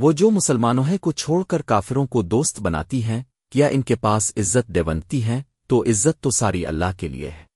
وہ جو مسلمانوں ہے کو چھوڑ کر کافروں کو دوست بناتی ہیں کیا ان کے پاس عزت دیونتی ہیں، تو عزت تو ساری اللہ کے لیے ہے۔